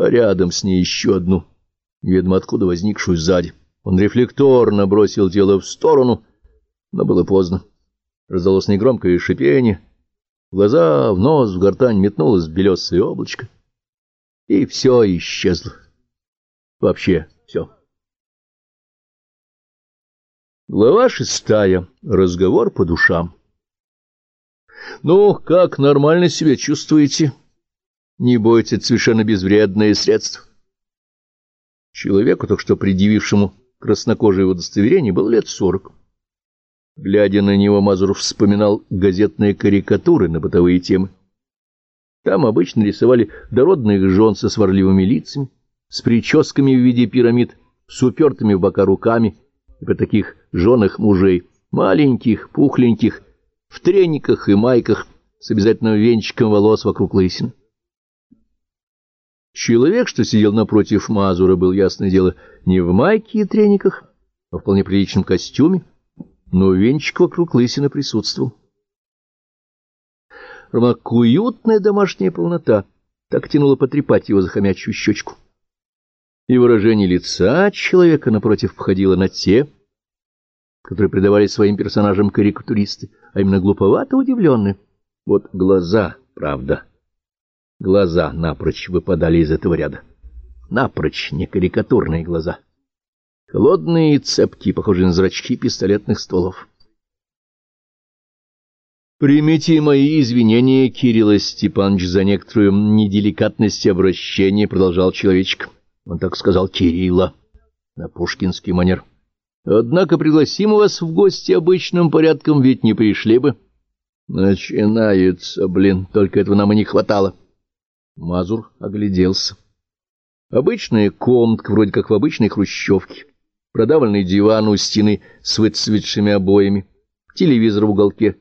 а рядом с ней еще одну, неведомо откуда возникшую сзади. Он рефлекторно бросил тело в сторону, но было поздно. Раздалось негромкое шипение, глаза в нос, в гортань метнулось белесое облачко, и все исчезло. Вообще все. Глава шестая. Разговор по душам. Ну, как нормально себя чувствуете? Не бойтесь, это совершенно безвредное средство. Человеку, только что предъявившему краснокожее удостоверение, было лет сорок. Глядя на него, Мазуров вспоминал газетные карикатуры на бытовые темы. Там обычно рисовали дородных жен со сварливыми лицами, с прическами в виде пирамид, с упертыми в бока руками, и при таких женах мужей, маленьких, пухленьких, в трениках и майках, с обязательным венчиком волос вокруг лысин. Человек, что сидел напротив Мазура, был, ясное дело, не в майке и трениках, а в вполне приличном костюме, но венчик вокруг лысины присутствовал. Ромак уютная домашняя полнота, так тянуло потрепать его за хомячью щечку. И выражение лица человека, напротив, походило на те, которые придавали своим персонажам карикатуристы, а именно глуповато удивленные. Вот глаза, правда, глаза напрочь выпадали из этого ряда. Напрочь не карикатурные глаза. Холодные и цепкие, похожие на зрачки пистолетных стволов. Примите мои извинения, Кирилл Степанович, за некоторую неделикатность обращения, продолжал человечек. Он так сказал Кирилла на пушкинский манер. Однако пригласим вас в гости обычным порядком, ведь не пришли бы. Начинается, блин, только этого нам и не хватало. Мазур огляделся. Обычная комнатка, вроде как в обычной хрущевке. Продавленный диван у стены с выцветшими обоями, телевизор в уголке,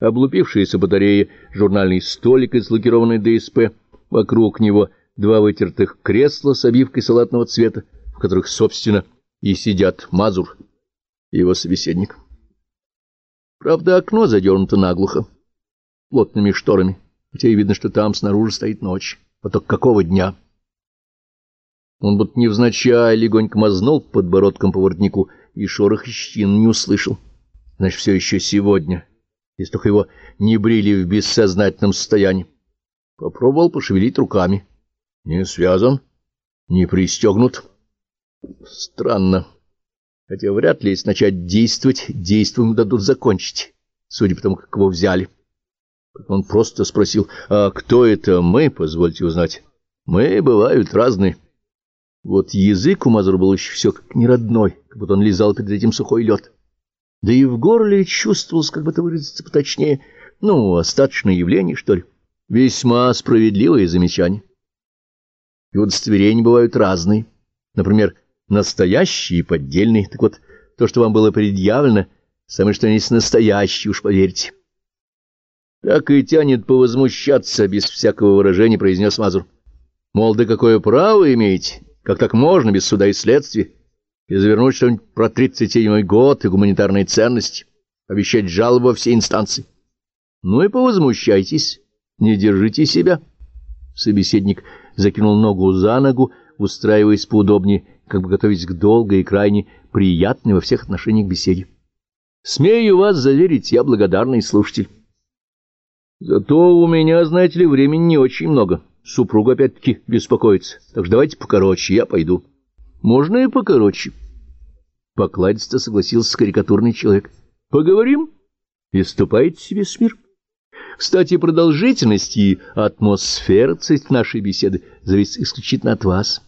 облупившаяся батарея, журнальный столик из лакированной ДСП, вокруг него два вытертых кресла с обивкой салатного цвета, в которых, собственно, и сидят Мазур и его собеседник. Правда, окно задернуто наглухо, плотными шторами, хотя и видно, что там снаружи стоит ночь. А только какого дня? Он будто невзначай легонько мазнул подбородком по воротнику и шорох щетин не услышал. Значит, все еще сегодня, если только его не брили в бессознательном состоянии. Попробовал пошевелить руками. Не связан, не пристегнут. Странно. Хотя вряд ли, если начать действовать, действуем дадут закончить, судя по тому, как его взяли. Он просто спросил, а кто это мы, позвольте узнать. Мы, бывают, разные. Вот язык у Мазура был еще все как неродной, как будто он лизал перед этим сухой лед. Да и в горле чувствовалось, как бы это выразиться поточнее, ну, остаточное явление, что ли. Весьма справедливое замечание. И удостоверения бывают разные. Например, настоящий и поддельный. Так вот, то, что вам было предъявлено, самое что есть настоящий, уж поверьте. Так и тянет повозмущаться, без всякого выражения, произнес Мазур. Мол, да какое право имеете? Как так можно, без суда и следствия? И завернуть что-нибудь про тридцать седьмой год и гуманитарные ценности, обещать жалобу во все инстанции. Ну и повозмущайтесь, не держите себя. Собеседник закинул ногу за ногу, устраиваясь поудобнее, как бы готовясь к долгой и крайне приятной во всех отношениях беседе. Смею вас заверить, я благодарный слушатель. Зато у меня, знаете ли, времени не очень много. Супруга опять-таки беспокоится. Так что давайте покороче, я пойду. Можно и покороче. Покладисто согласился карикатурный человек. Поговорим и ступайте себе с мир. Кстати, продолжительность и атмосфера нашей беседы зависит исключительно от вас.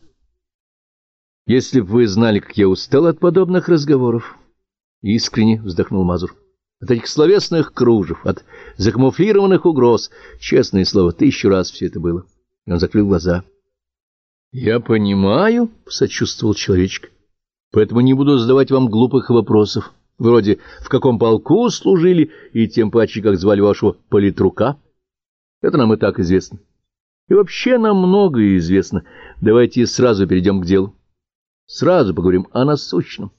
Если бы вы знали, как я устал от подобных разговоров, — искренне вздохнул Мазур, — от этих словесных кружев, от закамуфлированных угроз, честное слово, тысячу раз все это было. Он закрыл глаза. — Я понимаю, — сочувствовал человечек, — поэтому не буду задавать вам глупых вопросов, вроде «в каком полку служили» и тем паче, как звали вашего политрука. Это нам и так известно. И вообще нам многое известно. Давайте сразу перейдем к делу. Сразу поговорим о насущном.